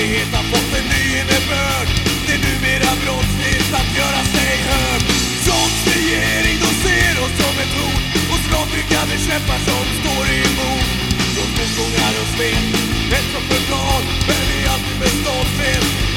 brottslighet har fått en ny innebörd. Det är numera brottsligt att göra sig hörd. Sånt regering, de ser oss som ett hot. Och rakryggade kämpar som står emot Trots motgångar och svek, hets som förtal Men vi är alltid med stolthet